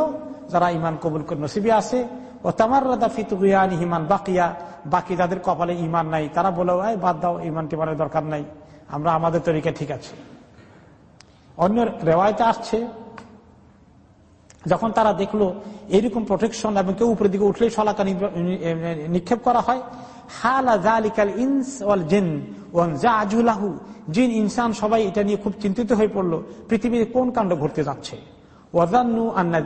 যারা ইমান কবুল করে নসিবি আছে। ও তামার রাদা ফিতুয়ানি হিমান বাকিয়া। বাকি যাদের কপালে ইমান নাই, তারা বলে বাদ দাও ইমান টিমানের দরকার নাই। আমরা আমাদের তরিকা ঠিক আছে। অন্য রেওয়ায়তে আসছে, যখন তারা দেখল এইরকম প্রোটেকশন এবং কেউ উপরের দিকে উঠলেই সলাকা নিক্ষেপ করা হয়। জিন ইনসান সবাই এটা নিয়ে খুব চিন্তিত হয়ে পড়ল। পৃথিবীতে কোন কাণ্ড ঘটতে যাচ্ছে?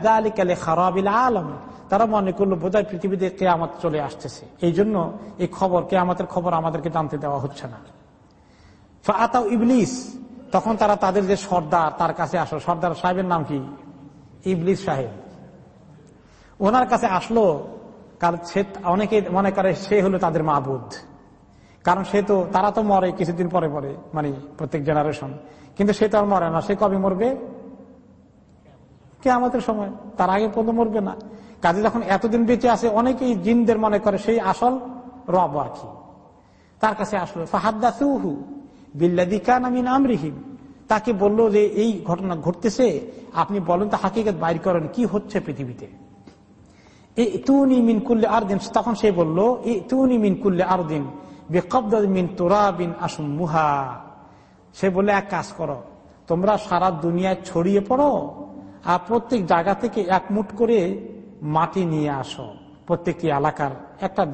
জালিকালে খারাবিল আলম। তারা মনে করল বোধহয় পৃথিবীতে কেয়ামত চলে আসতেছে। এই জন্য এই খবর, কেয়ামতের খবর আমাদেরকে জানতে দেওয়া হচ্ছে না। আতাও ইবলিস। তখন তারা তাদের যে সর্দার, তার কাছে আসলো। সর্দার সাহেবের নাম কি? ইবলিস সাহেব। ওনার কাছে আসলো, কারণ সে অনেকে মনে করে সে হলো তাদের মাবুদ। কারণ সে তো, তারা তো মরে কিছুদিন পরে পরে মানে প্রত্যেক জেনারেশন কিন্তু সে তো আর মরে না। সে কবে মরবে? কে আমাদের সময়। তার আগে পর্যন্ত মরবে না। কাজে যখন এতদিন বেঁচে আছে, অনেকেই জিনদের মনে করে সেই আসল রব আর কি। তার কাছে আসলো ফাহাদ্দা সুহু বিল্লাদি কান আমিন আমরিহিম। তাকে বলল যে, এই ঘটনা ঘটতেছে। আপনি বলেন তো হাকিকত বাইর করেন, কি হচ্ছে পৃথিবীতে? মিন দিন তখন সে বলল তুনি মিন দিন তোরা বিন মুহা সে বলে এক কাজ করো, তোমরা সারা দুনিয়ায় ছড়িয়ে পড়ো আর প্রত্যেক জায়গা থেকে এক মুঠ করে মাটি নিয়ে আসো। প্রত্যেকটি এলাকার একটা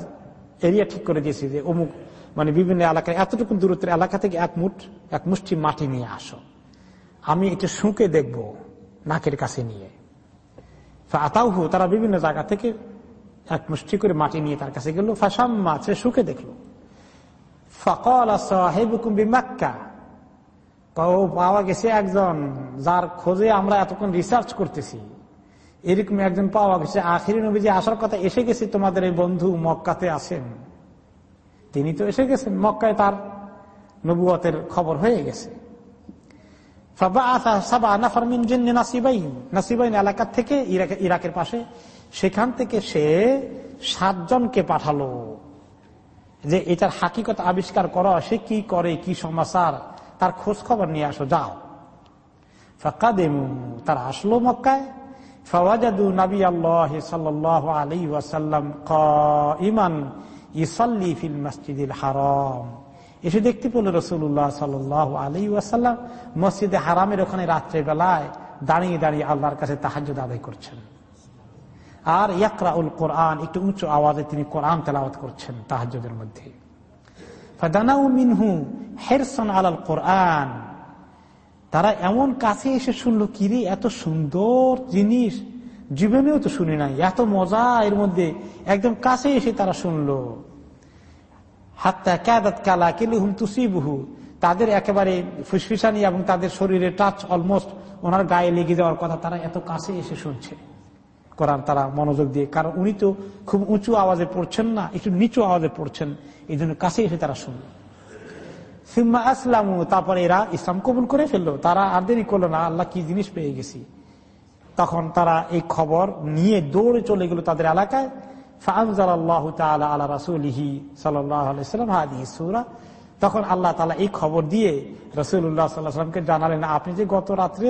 এরিয়া ঠিক করে দিয়েছি যে অমুক মানে বিভিন্ন এলাকায় এতটুকু দূরত্বের এলাকা থেকে এক মুঠ, এক মুষ্টি মাটি নিয়ে আসো। আমি এটা শুঁকে দেখব নাকের কাছে নিয়ে। আতাউহু, তারা বিভিন্ন জায়গা থেকে এক মুষ্টি করে মাটি নিয়ে তার কাছে গেল। ফাঁসাম্মা সে শুকে দেখল। ফকল সাহেবুকুম্বি মাক্কা পাওয়া গেছে একজন যার খোঁজে আমরা এতক্ষণ রিসার্চ করতেছি। এরকম একজন পাওয়া গেছে। আখিরি নবী যে আসার কথা এসে গেছে, তোমাদের এই বন্ধু মক্কাতে আছেন। তিনি তো এসে গেছেন, মক্কায় তার নবুয়তের খবর হয়ে গেছে। এলাকার থেকে ইরাকের পাশে। সেখান থেকে সে সাতজনকে পাঠালো। যে এটার হাকিকত আবিষ্কার করা, সে কি করে, কি সমাচার? তার খোঁজ খবর নিয়ে আসো, যাও। ফাঁকা দেমু তারা আসলো মক্কায়। ফওয়াজাদু নবী আল্লাহ সাল্লাহ আলী ওয়াসাল্লাম ইমান ইসল্লি ফিল মসজিদুল হারাম। এসে দেখতে পেল রসুল্লাহ সাল আলী ওয়াসাল্লাম মসজিদে হারামের ওখানে রাত্রে বেলায় দাঁড়িয়ে দাঁড়িয়ে আল্লাহর কাছে তাহাজ আদায় করছেন। আর ইয়াকরা উল কোরআন, একটু উঁচু আওয়াজে তিনি কোরআন তেলাওয়াত করছেন তাহাজের মধ্যে। মিনহু কোরআন। তারা এমন কাছে এসে শুনলো, কিরে, এত সুন্দর জিনিস। জীবনেও তো শুনি নাই। এত মজা এর মধ্যে। একদম কাছে এসে তারা শুনলো। হাত্তা ক্যাদাত কালা হুম তুসিবহু। তাদের একেবারে ফুসফিসানি এবং তাদের শরীরে টাচ অলমোস্ট ওনার গায়ে লেগে যাওয়ার কথা তারা এত কাছে এসে শুনছে। কোরআন তারা মনোযোগ দিয়ে, কারণ উনি তো খুব উঁচু আওয়াজে পড়ছেন না, একটু নিচু আওয়াজে পড়ছেন, এই জন্য কাছে এসে তারা শুনল। সিম্মা আসলামু, তারপরে এরা ইসলাম কবুল করে ফেলল। তারা আর দেরি করল না, আল্লাহ কি জিনিস পেয়ে গেছি। তখন তারা এই খবর নিয়ে দৌড়ে চলে গেল তাদের এলাকায়। তখন আল্লাহ তালা এই খবর দিয়ে রসুল্লাহ জানালেন, আপনি যে গত রাত্রে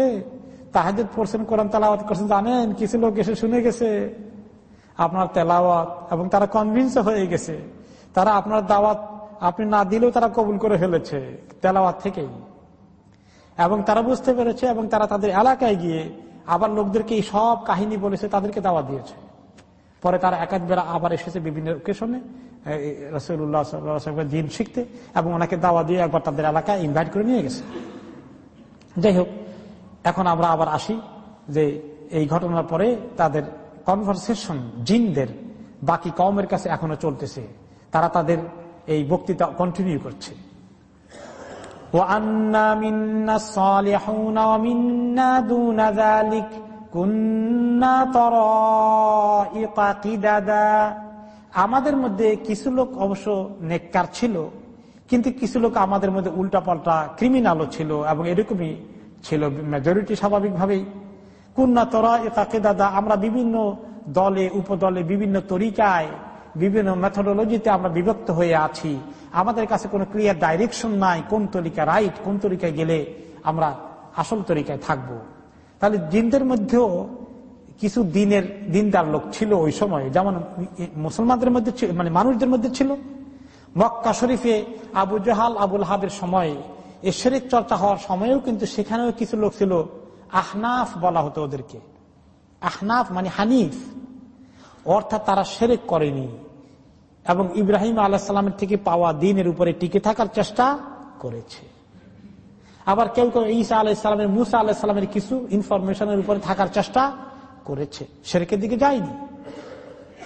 তাহাদের পড়ছেন, কোরআন তেলাওয়াত করছেন, জানেন, কিছু লোক এসে শুনে গেছে। আপনার তেলাওয়াত, এবং তারা কনভিন্স হয়ে গেছে। তারা আপনার দাওয়াত আপনি না দিলেও তারা কবুল করে ফেলেছে, তেলাওয়াত থেকেই। এবং তারা বুঝতে পেরেছে, এবং তারা তাদের এলাকায় গিয়ে আবার লোকদেরকে এই সব কাহিনী বলেছে, তাদেরকে দাওয়া দিয়েছে। পরে তারা একাধ বেড়া আবার এসেছে বিভিন্ন ওকেশনে রসুল্লাহ দিন শিখতে, এবং ওনাকে দাওয়া দিয়ে একবার তাদের এলাকায় ইনভাইট করে নিয়ে গেছে। যাই হোক এখন আমরা আবার আসি যে এই ঘটনার পরে তাদের কনভারসেশন জিনদের, বাকি কমের কাছে এখনও চলতেছে। তারা তাদের এই বক্তৃতা কন্টিনিউ করছে। আমাদের মধ্যে কিছু লোক অবশ্য নেককার ছিল, কিন্তু কিছু লোক আমাদের মধ্যে উল্টা পাল্টা ক্রিমিনালও ছিল এবং এরকমই ছিল মেজরিটি স্বাভাবিকভাবেই। কুন্না তরা এ দাদা আমরা বিভিন্ন দলে, উপদলে, বিভিন্ন তরিকায়, বিভিন্ন মেথোডোলজিতে আমরা বিভক্ত হয়ে আছি। আমাদের কাছে কোনো ক্লিয়ার ডাইরেকশন নাই কোন তরিকা রাইট কোন তরিকায় গেলে আমরা আসল তরিকায় থাকব। তাহলে জিনদের মধ্যেও কিছু দিনের, দিনদার লোক ছিল ওই সময়। যেমন মুসলমানদের মধ্যে মানে মানুষদের মধ্যে ছিল। মক্কা শরীফে আবু জাহাল, আবুল হাবের সময় এ চর্চা হওয়ার সময়েও কিন্তু সেখানেও কিছু লোক ছিল, আহনাফ বলা হতো ওদেরকে। আহনাফ মানে হানিফ। অর্থাৎ তারা সেরেক করেনি। এবং ইব্রাহিম আলাহামের থেকে পাওয়া দিনের উপরে টিকে থাকার চেষ্টা করেছে। আবার কেউ কেউ ঈসা আলাহিসামের মুসা আলাহিসামের কিছু ইনফরমেশনের উপরে থাকার চেষ্টা করেছে। সেরেকের দিকে যায়নি।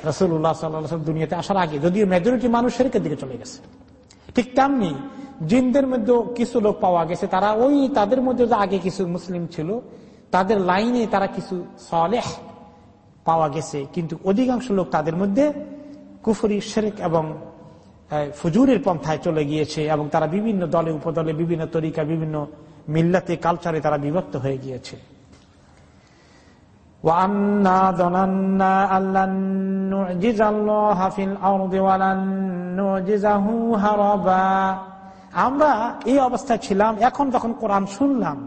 রসুল্লাহ সাল্লাম দুনিয়াতে আসার আগে, যদিও মেজরিটি মানুষ সেরেকের দিকে চলে গেছে। ঠিক তেমনি জিনদের মধ্যে কিছু লোক পাওয়া গেছে। তারা ওই তাদের মধ্যে আগে কিছু মুসলিম ছিল, তাদের লাইনে তারা কিছু সলেহ পাওয়া গেছে। কিন্তু অধিকাংশ লোক তাদের মধ্যে কুফরি, শেরেক এবং ফুজুরের পন্থায় চলে গিয়েছে এবং তারা বিভিন্ন দলে, উপদলে, বিভিন্ন তরিকা বিভিন্ন মিল্লাতে, কালচারে তারা বিভক্ত হয়ে গিয়েছে। আমরা এই অবস্থায় ছিলাম, এখন যখন কোরআন শুনলাম,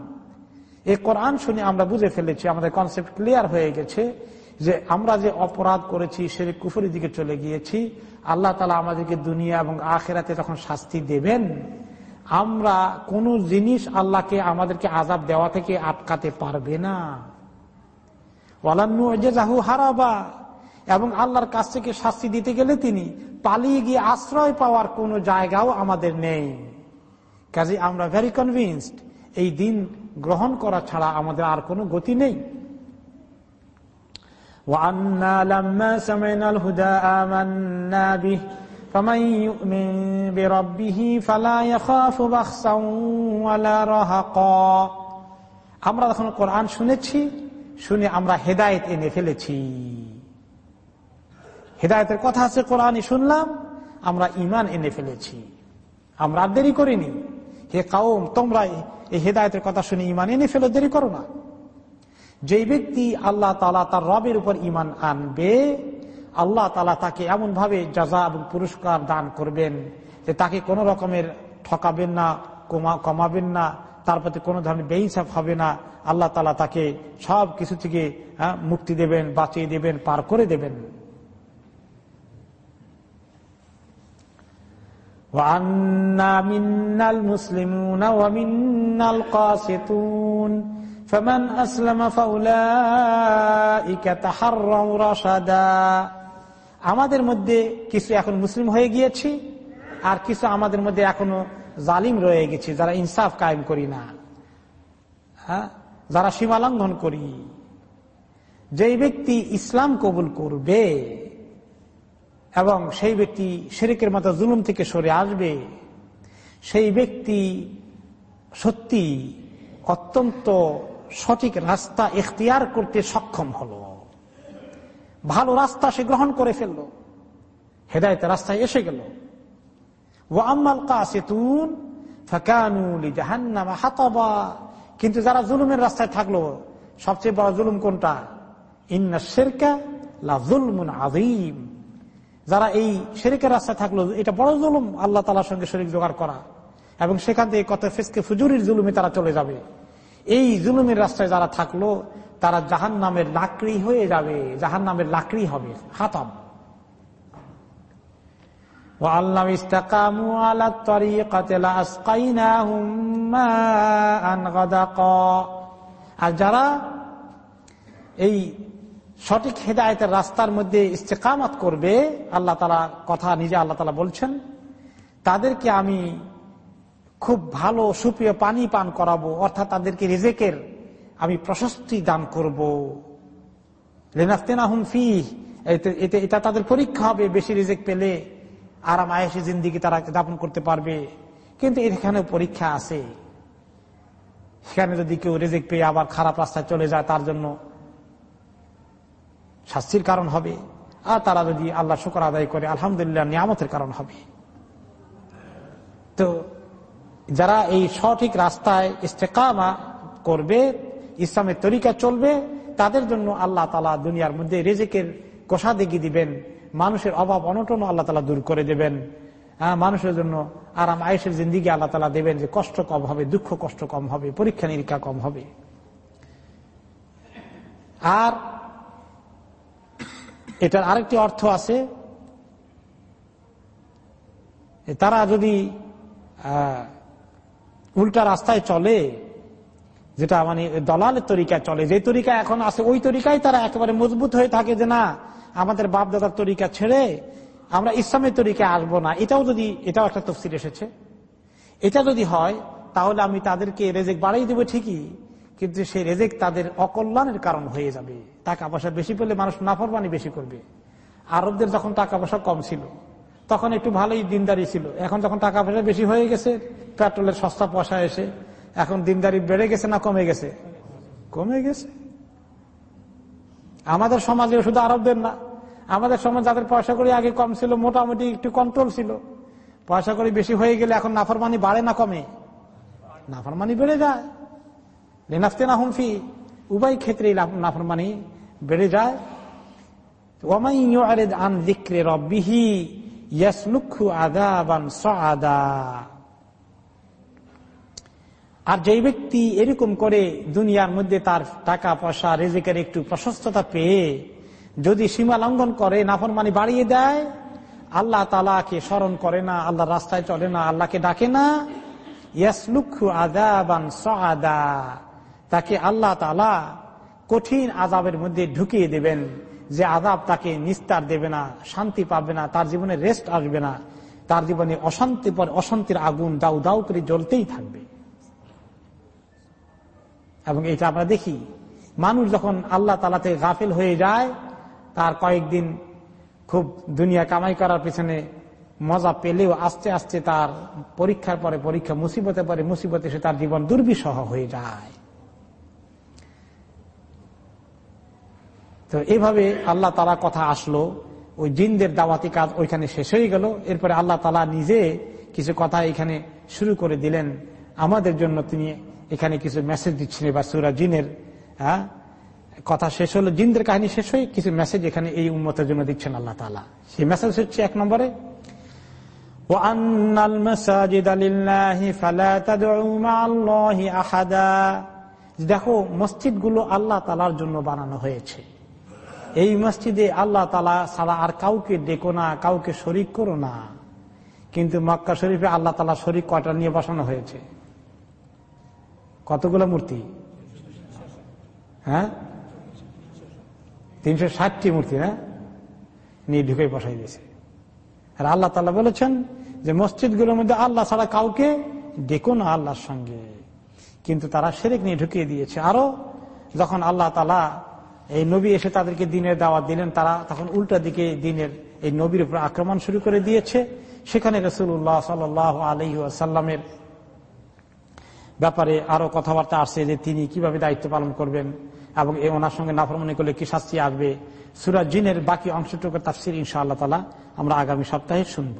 এই কোরআন শুনে আমরা বুঝে ফেলেছি, আমাদের কনসেপ্ট ক্লিয়ার হয়ে গেছে যে আমরা যে অপরাধ করেছি সে কুফুরের দিকে চলে গিয়েছি, আল্লাহ তালা আমাদেরকে দুনিয়া এবং আখেরাতে যখন শাস্তি দেবেন, আমরা কোন জিনিস আল্লাহকে আমাদেরকে আজাব দেওয়া থেকে আটকাতে পারবে না। হারাবা। এবং আল্লাহর কাছ থেকে শাস্তি দিতে গেলে তিনি পালিয়ে গিয়ে আশ্রয় পাওয়ার কোনো জায়গাও আমাদের নেই। কাজে আমরা ভেরি কনভিনসড এই দিন গ্রহণ করা ছাড়া আমাদের আর কোনো গতি নেই। আমরা যখন কোরআন শুনেছি শুনে আমরা হেদায়েত এনে ফেলেছি। হেদায়তের কথা আছে, কোরআনই শুনলাম, আমরা ইমান এনে ফেলেছি। আমরা আর দেরি করিনি। হে কাউম, তোমরা এই হেদায়তের কথা শুনে ইমান এনে ফেলে, দেরি করো না। যে ব্যক্তি আল্লাহ তালা তার রবের উপর ইমান আনবে, আল্লাহ তালা তাকে এমন ভাবে যাজা এবং পুরস্কার দান করবেন যে তাকে কোনো রকমের ঠকাবেন না কমাবেন না তার প্রতি কোনো ধরনের বে হবে না। আল্লাহ তালা তাকে সব কিছু থেকে হ্যাঁ, মুক্তি দেবেন, বাঁচিয়ে দেবেন, পার করে দেবেন। আমাদের মধ্যে কিছু এখন মুসলিম হয়ে গিয়েছি, আর কিছু আমাদের মধ্যে এখনও জালিম রয়ে গেছি, যারা ইনসাফ কায়েম করি না হ্যাঁ? যারা সীমা লঙ্ঘন করি। যেই ব্যক্তি ইসলাম কবুল করবে এবং সেই ব্যক্তি শেরিকের মতো জুলুম থেকে সরে আসবে, সেই ব্যক্তি সত্যি অত্যন্ত সঠিক রাস্তা এখতিয়ার করতে সক্ষম হলো। ভালো রাস্তা সে গ্রহণ করে ফেলল। হেদায়তের রাস্তায় এসে গেল। ও আম্মাল কাসেতুন ফাকানুলি জাহান্নামা হাতবা। কিন্তু যারা জুলুমের রাস্তায় থাকল, সবচেয়ে বড় জুলুম কোনটা? ইন্না শেরকা লা জুলমুন আযীম। যারা এই শেরিকের রাস্তায় থাকল, এটা বড় জুলুম আল্লাহ তালার সঙ্গে শরীর জোগাড় করা। এবং সেখান থেকে কত ফেসকে ফুজুরির জুলুমে তারা চলে যাবে। এই জুলুমের রাস্তায় যারা থাকল, তারা জাহান নামের লাকড়ি হয়ে যাবে জাহান নামের লাকড়ি হবে হাতাম আর যারা এই সঠিক হেদায়তের রাস্তার মধ্যে ইস্তেকামত করবে, আল্লাহ তালা কথা নিজে আল্লাহ তালা বলছেন, তাদেরকে আমি খুব ভালো সুপ্রিয় পানি পান করাবো, অর্থাৎ তাদেরকে রেজেকের আমি প্রশস্তি দান করব। লেনাফতেনা হুম ফি এটা তাদের পরীক্ষা হবে বেশি রিজেক পেলে। আরাম আয়েসি জিন্দিগি তারা যাপন করতে পারবে। কিন্তু এখানে পরীক্ষা আছে। সেখানে যদি কেউ রেজেক পেয়ে আবার খারাপ রাস্তায় চলে যায়, তার জন্য শাস্তির কারণ হবে। আর তারা যদি আল্লাহ শুকর আদায় করে, আলহামদুলিল্লাহ নিয়ামতের কারণ হবে। তো যারা এই সঠিক রাস্তায় ইস্তেকামা করবে, ইসলামের তরিকা চলবে, তাদের জন্য আল্লাহ তালা দুনিয়ার মধ্যে রেজেকের কোষা দেগি দিবেন। মানুষের অভাব অনটন আল্লাহ তালা দূর করে দেবেন। হ্যাঁ মানুষের জন্য আরাম আয়েসের জিন্দিগি আল্লাহ তালা দেবেন যে কষ্ট কম হবে, দুঃখ কষ্ট কম হবে, পরীক্ষা নিরীক্ষা কম হবে। আর এটার আরেকটি অর্থ আছে তারা যদি উল্টা রাস্তায় চলে, যেটা মানে দলালের তরিকায় চলে যে তরিকা এখন আছে, ওই তরিকায় তারা একেবারে মজবুত হয়ে থাকে যে না আমাদের বাপ দাদার তরিকা ছেড়ে আমরা ইসলামের তরিকে আসব না। এটাও যদি, এটাও একটা তফসিল এসেছে। এটা যদি হয়, তাহলে আমি তাদেরকে রেজেক বাড়াই দেবো ঠিকই, কিন্তু সেই রেজেক তাদের অকল্যাণের কারণ হয়ে যাবে। টাকা পয়সা বেশি পেলে মানুষ নাফরমানি বেশি করবে। আরবদের যখন টাকা পয়সা কম ছিল, তখন একটু ভালোই দিনদারি ছিল। এখন যখন টাকা পয়সা বেশি হয়ে গেছে, পেট্রোলের সস্তা পয়সা এসে, এখন দিনদারি বেড়ে গেছে না কমে গেছে? কমে গেছে। আমাদের সমাজে শুধু আরবদের না, আমাদের সমাজ যাদের পয়সা করি আগে কম ছিল, মোটামুটি একটু কন্ট্রোল ছিল। পয়সা করি বেশি হয়ে গেলে এখন নাফরমানি বাড়ে না কমে। নাফরমানি বেড়ে যায়। লেনাফতে না হুমফি উভয় ক্ষেত্রে নাফরমানি বেড়ে যায়। আন দিক্রে রব্বিহি ইয়াসলুক্ষু আদাবান সাদা আর যেই ব্যক্তি এরকম করে দুনিয়ার মধ্যে তার টাকা, পয়সা, রেজেকের একটু প্রশস্ততা পেয়ে যদি সীমা লঙ্ঘন করে, নাফরমানি বাড়িয়ে দেয়, আল্লাহ তালাকে স্মরণ করে না আল্লাহ রাস্তায় চলে না, আল্লাহকে ডাকে না তাকে আল্লাহ তালা কঠিন আজাবের মধ্যে ঢুকিয়ে দেবেন, যে আজাব তাকে নিস্তার দেবে না, শান্তি পাবে না, তার জীবনে রেস্ট আসবে না, তার জীবনে অশান্তি পর অশান্তির আগুন দাউ দাউ করে জ্বলতেই থাকবে। এবং এটা আমরা দেখি। মানুষ যখন আল্লাহ তালাতে গাফিল হয়ে যায়, তার কয়েকদিন খুব দুনিয়া কামাই করার পিছনে মজা পেলেও আস্তে আস্তে তার পরীক্ষার পরে পরীক্ষা মুসিবতে পরে মুসিবতে সে তার জীবন দুর্বিষহ হয়ে যায়। তো এইভাবে আল্লাহ তালা কথা আসলো, ওই জিনদের দাওয়াতি কাজ ওইখানে শেষ হয়ে গেল। এরপরে আল্লাহ তালা নিজে কিছু কথা এখানে শুরু করে দিলেন। আমাদের জন্য তিনি এখানে কিছু মেসেজ দিচ্ছেন বা সুরা জিনের হ্যাঁ? কথা শেষ হলো, জিনদের কাহিনী শেষ হয়ে কিছু মেসেজ এখানে এই উন্মতের জন্য দিচ্ছেন আল্লাহ তালা সেই মেসেজ হচ্ছে এক নম্বরে দেখো মসজিদগুলো আল্লাহ তালার জন্য বানানো হয়েছে। এই মসজিদে আল্লাহ তালা ছাড়া আর কাউকে ডেকো না, কাউকে শরিক করো না। কিন্তু মক্কা শরীফে আল্লাহ তালা শরিক কয়টা নিয়ে বসানো হয়েছে? কতগুলো মূর্তি? হ্যাঁ? তিনশো ষাটটি মূর্তি হ্যাঁ নিয়ে ঢুকে বসাই দিয়েছে। আর আল্লাহ তালা বলেছেন যে, মসজিদগুলোর মধ্যে আল্লাহ ছাড়া কাউকে ডেকো না আল্লাহর সঙ্গে। কিন্তু তারা সেরেক নিয়ে ঢুকিয়ে দিয়েছে। আরও যখন আল্লাহ তালা এই নবী এসে তাদেরকে দিনের দাওয়াত দিলেন, তারা তখন উল্টা দিকে দিনের এই নবীর উপর আক্রমণ শুরু করে দিয়েছে। সেখানে রসুল্লাহ সাল আলহি আসাল্লামের ব্যাপারে আরও কথাবার্তা আসছে যে তিনি কীভাবে দায়িত্ব পালন করবেন এবং এ ওনার সঙ্গে নাফরমনি করলে কি শাস্তি আসবে। সুরাজ জিনের বাকি অংশটুকু তাফসির ইনশাআল্লাহ তালা আমরা আগামী সপ্তাহে শুনব।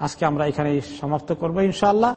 আজকে আমরা এখানে সমাপ্ত করব ইনশাআল্লাহ।